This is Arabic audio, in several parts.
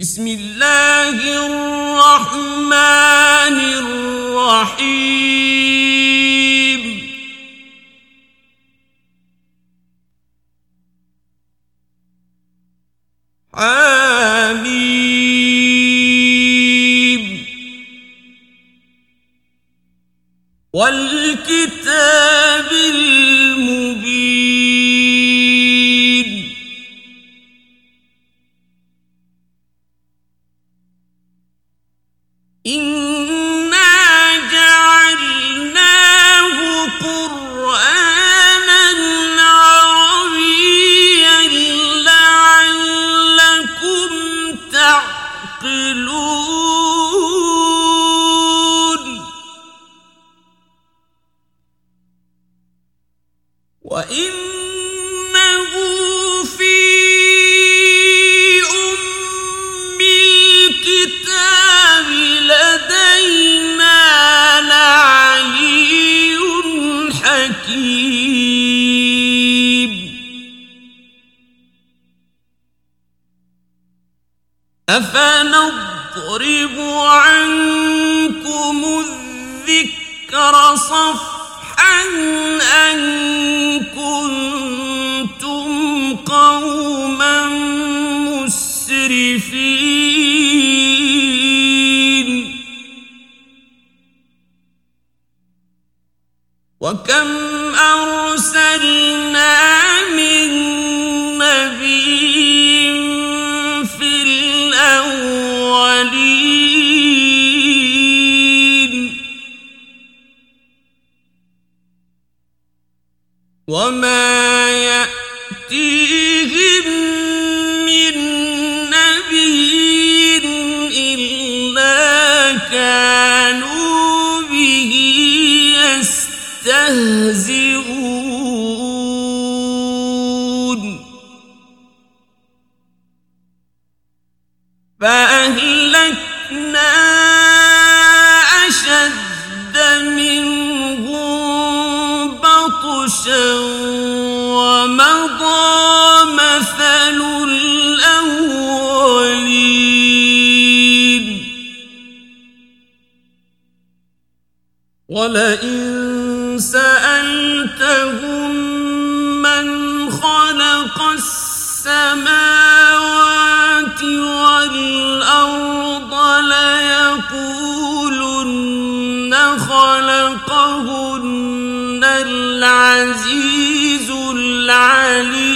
بسم اللہ الرحمن الرحیم آمین والکتاب الذكر صفحا أن كنتم قوما مسرفين. وكم أرسلنا وما وَلَئِن سَأَلْتَهُمْ مَنْ خَلَقَ السَّمَاوَاتِ وَالْأَرْضَ لَيَقُولُنَّ خَلَقَهُنَّ الْعَزِيزُ الْعَلِيمُ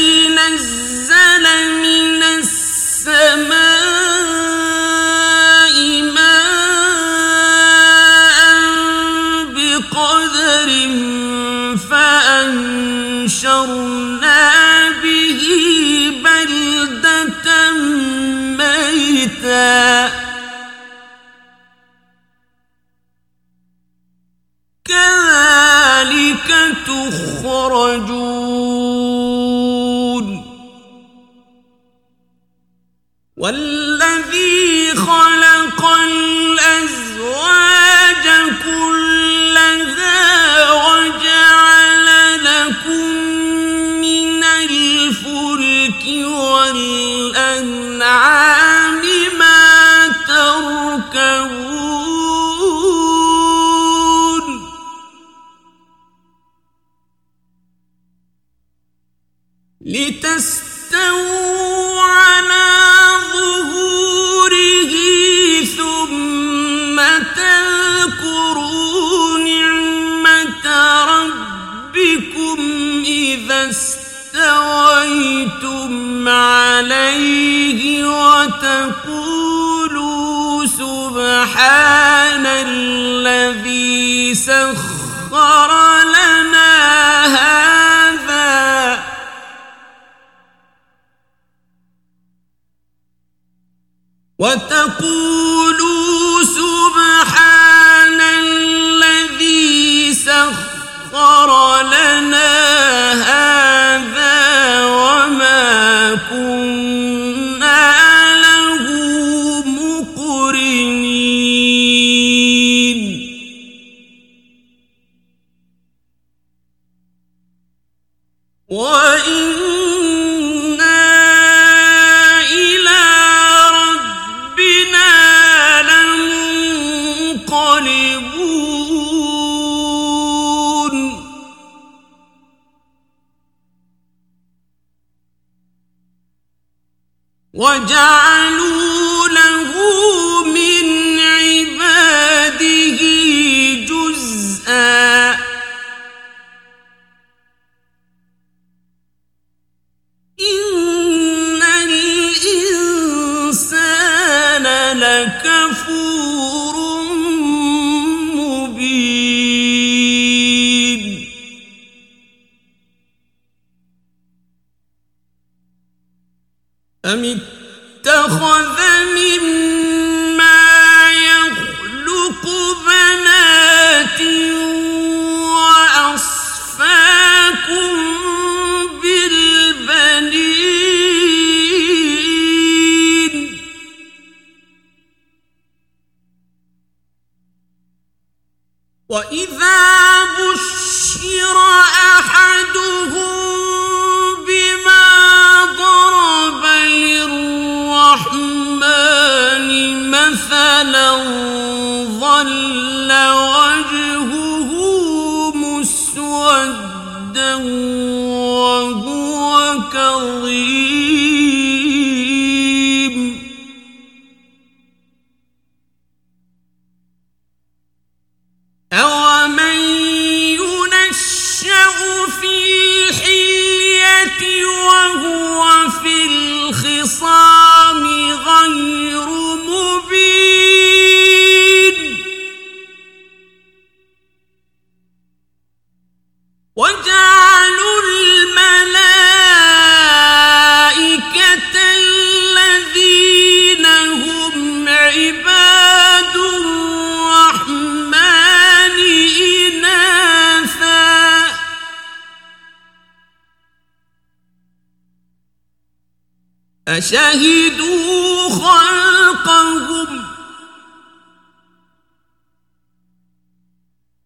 أشهدوا خلقهم؟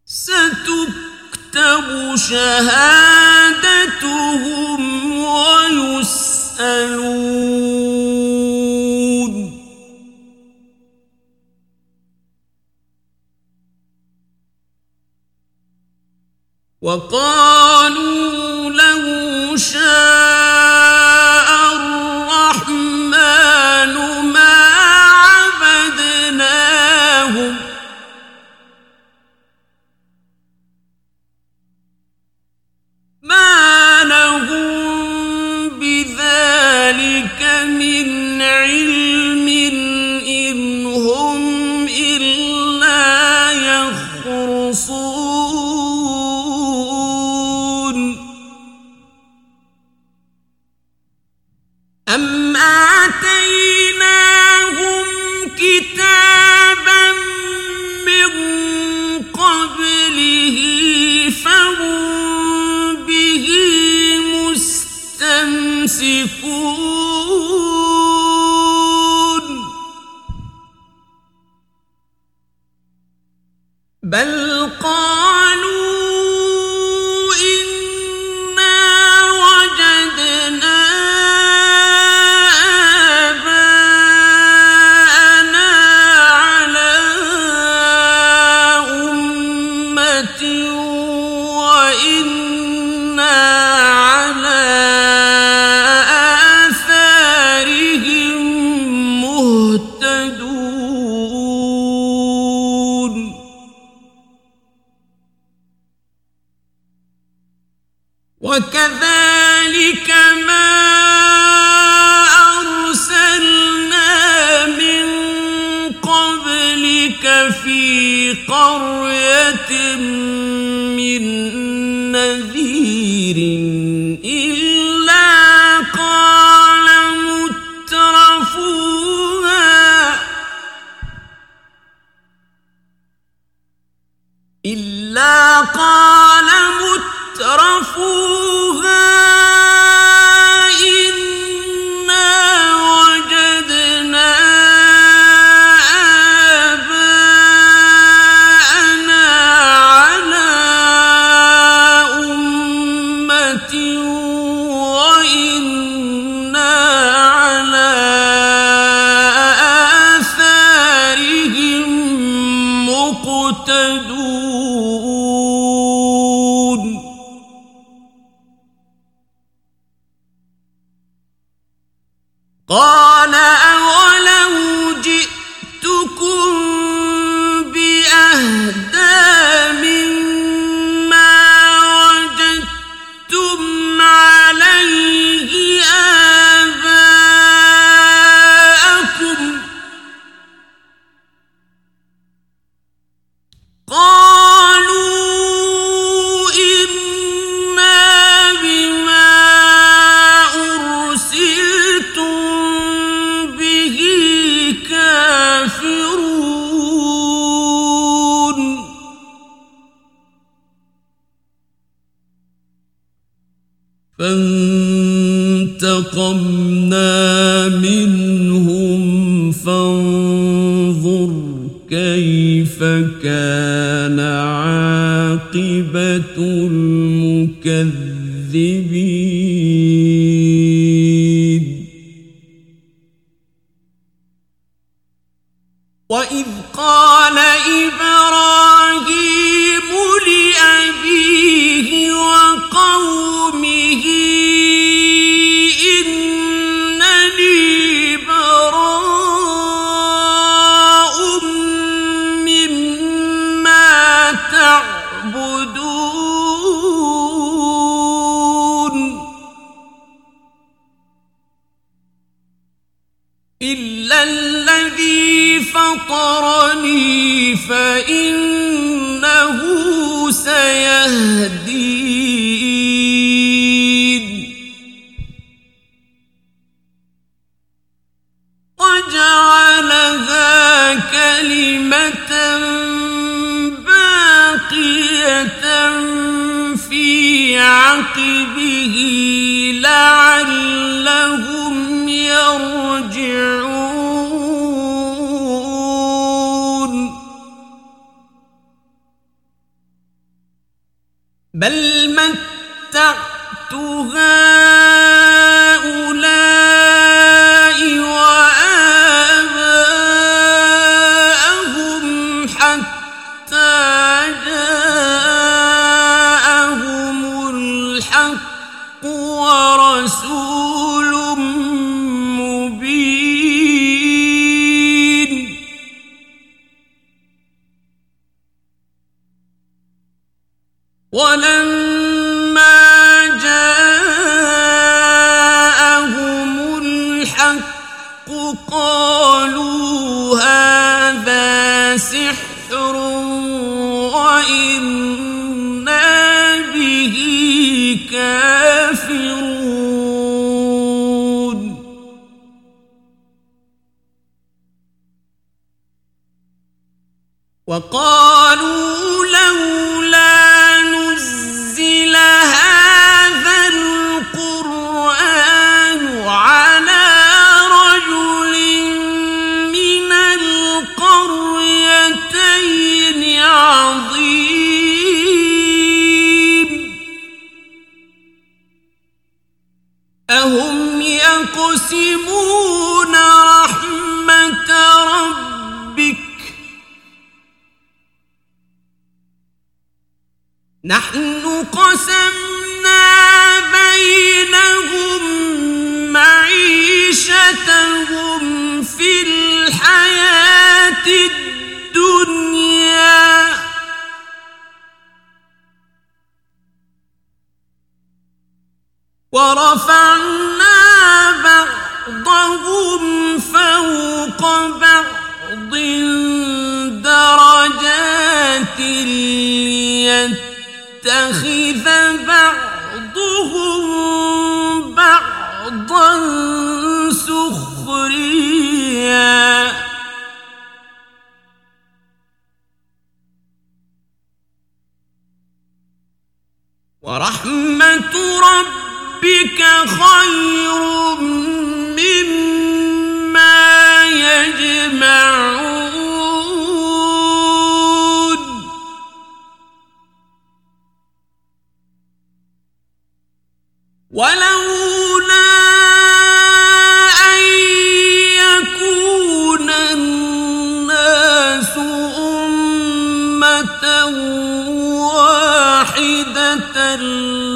ستكتب شهادتهم ويسألون. وقال بل كان عاقبة المكذبين بل متعتها وقالوا لولا نزل هذا القرآن على رجل من القريتين عظيم. أهم يقسمون نحن قسمنا بينهم معيشتهم في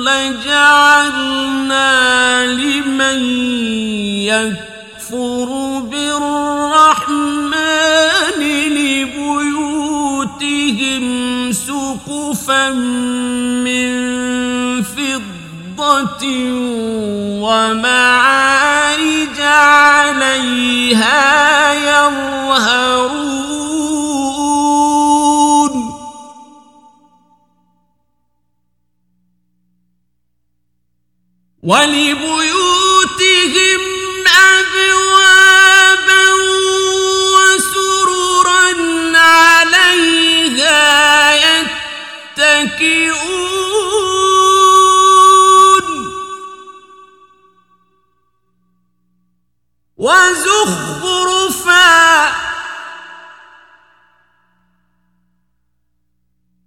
لجعلنا لمن يكفر بالرحمن لبيوتهم سقفا من فضة ومعارج عليها يظهرون ولبيوتهم أبوابا وسررا عليها يتكئون وزخرفا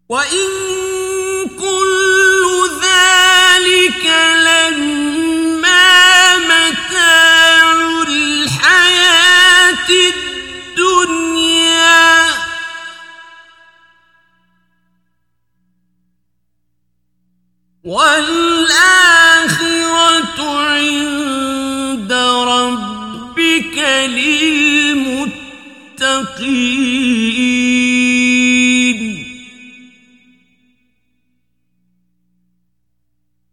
وإن كل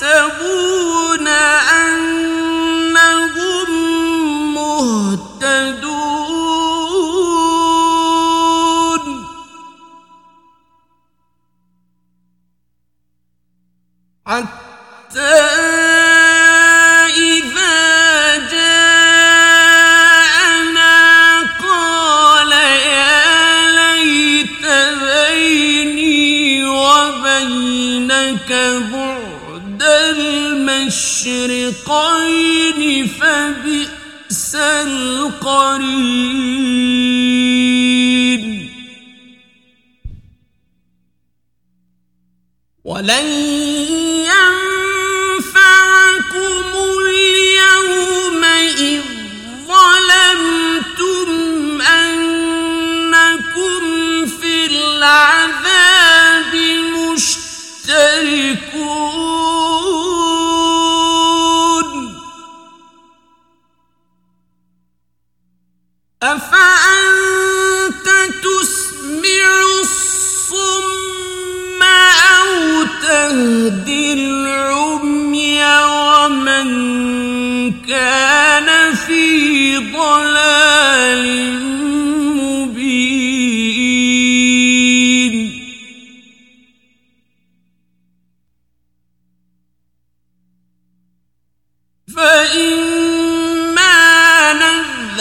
ويحسبون ولن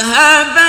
نذهبن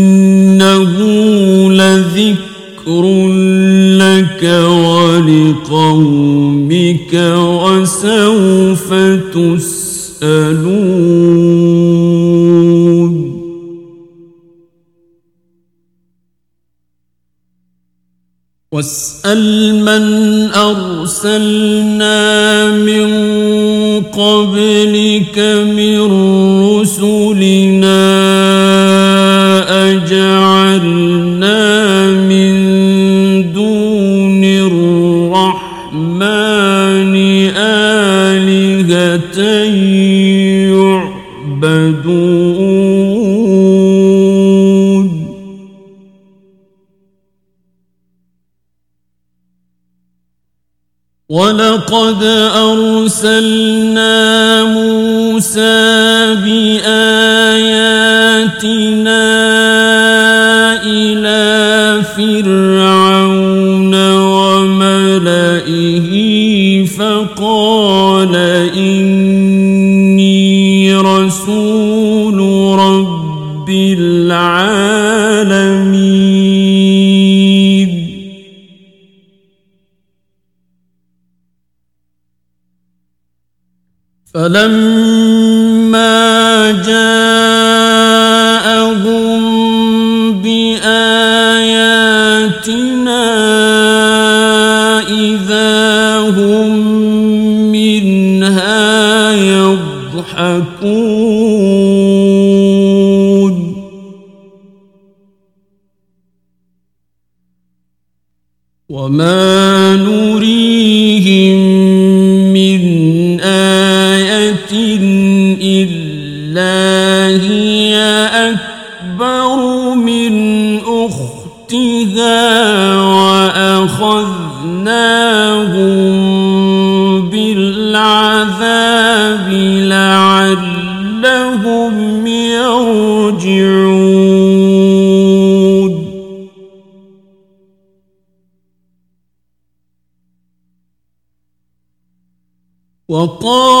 وسوف تسألون. واسأل من أرسلنا من قبلك من رسلنا وما وقال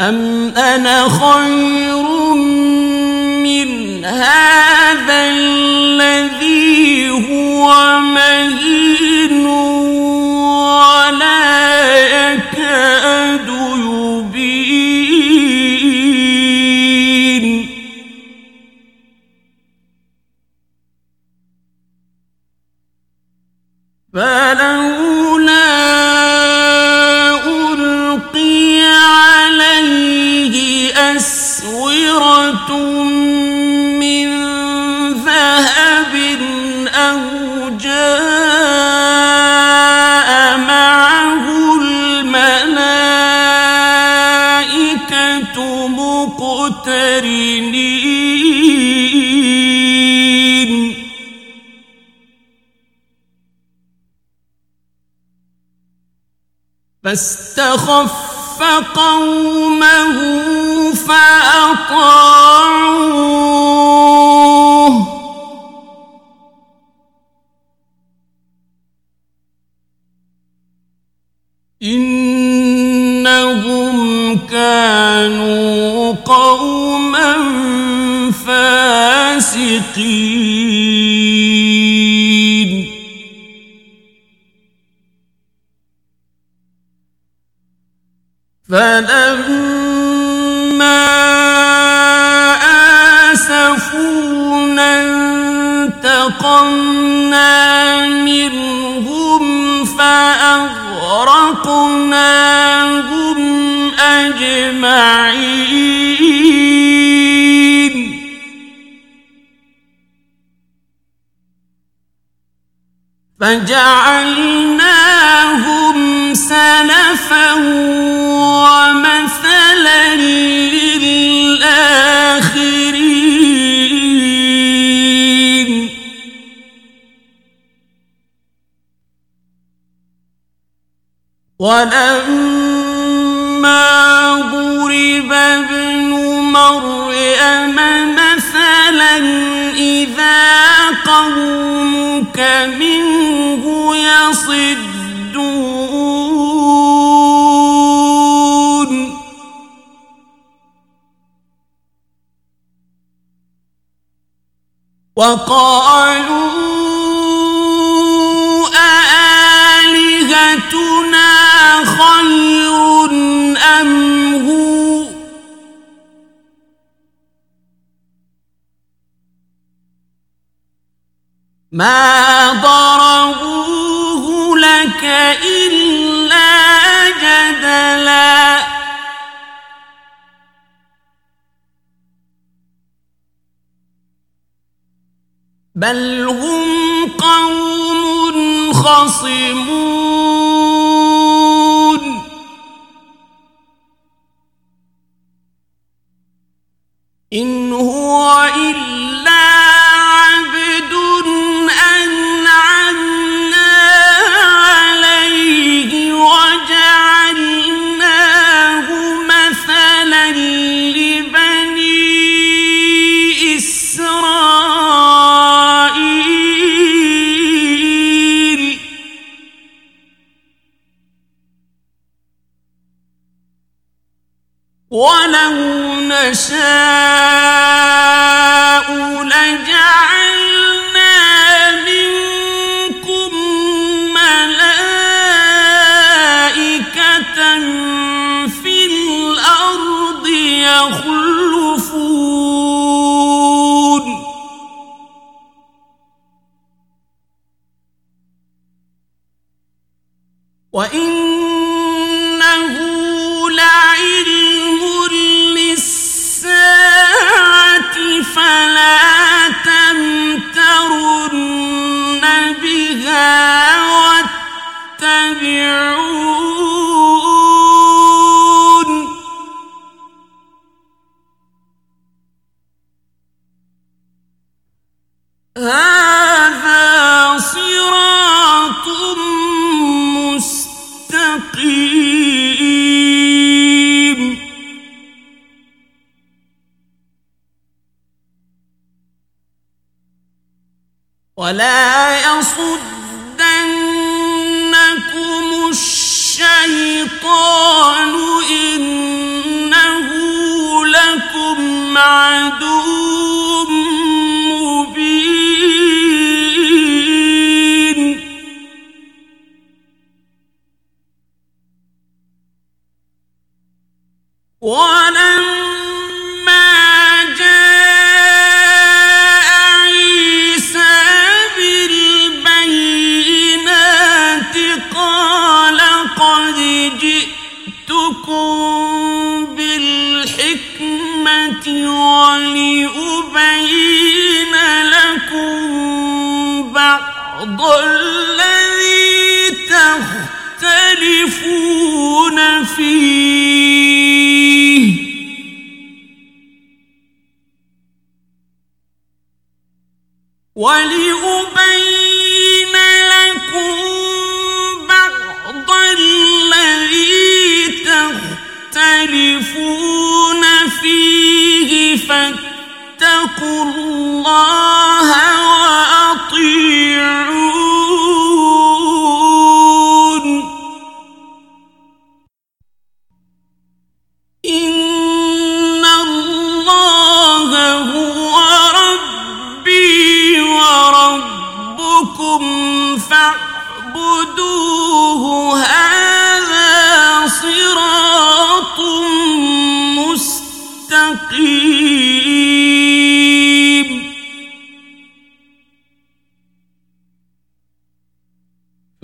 أم أنا خير من هذا فاستخف فلما آسفونا انتقمنا منهم فأغرقناهم أجمعين فجعلناهم سلفا ومثلا للآخرين ولما ابن مريم مثلا إذا منه يصد وقالوا آلهتنا خير أم هو؟ ما ضربوه لك إلا جدلا. بل هم قوم خصمون إن هو إلا نشاء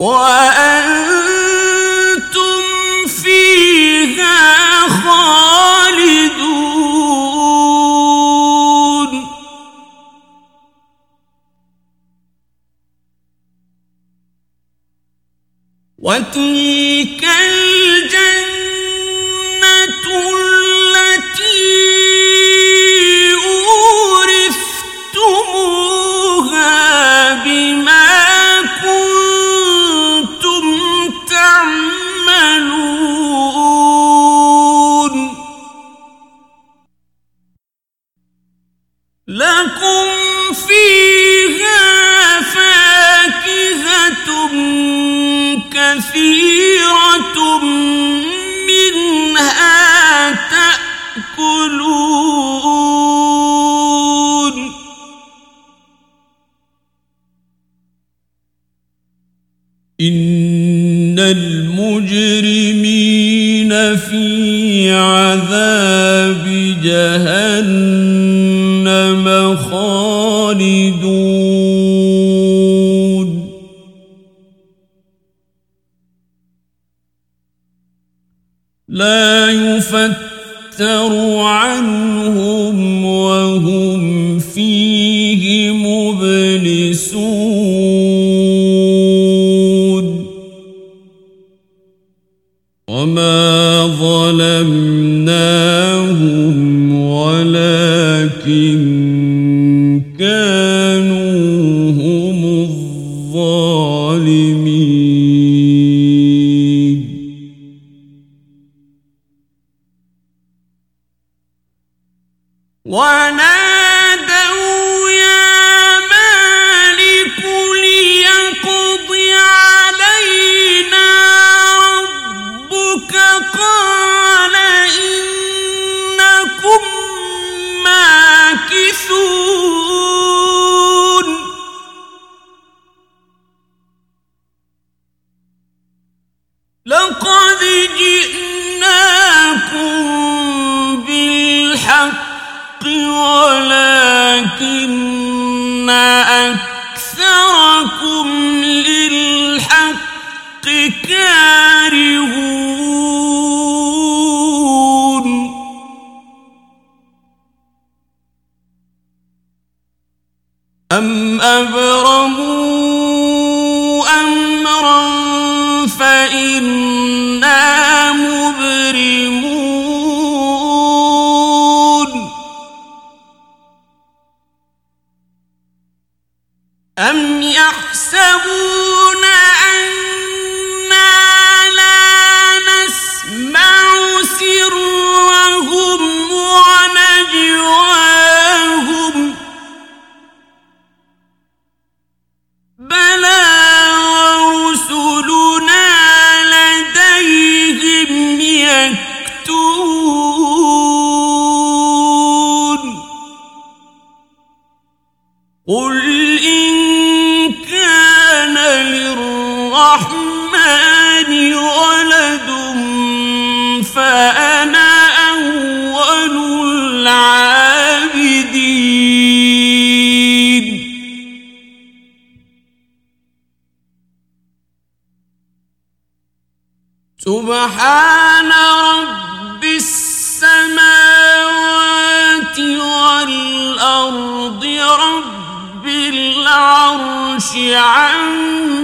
اور ان المجرمين في عذاب جهنم خالدون لا يفتر عنهم ولكن أكثركم للحق كارهون. أم أبرأ الرحمن ولد فأنا أول العابدين. سبحان رب السماوات والأرض رب العرش عما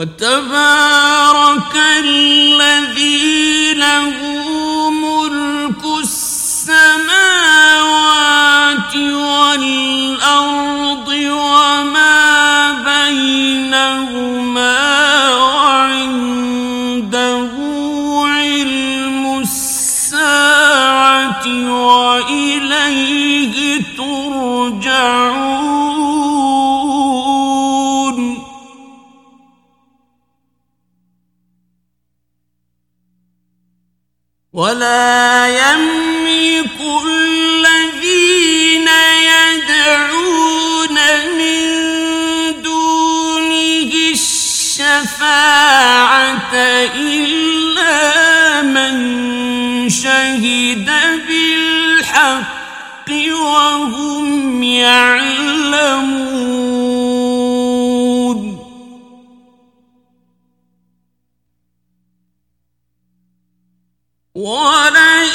وتبارك 我在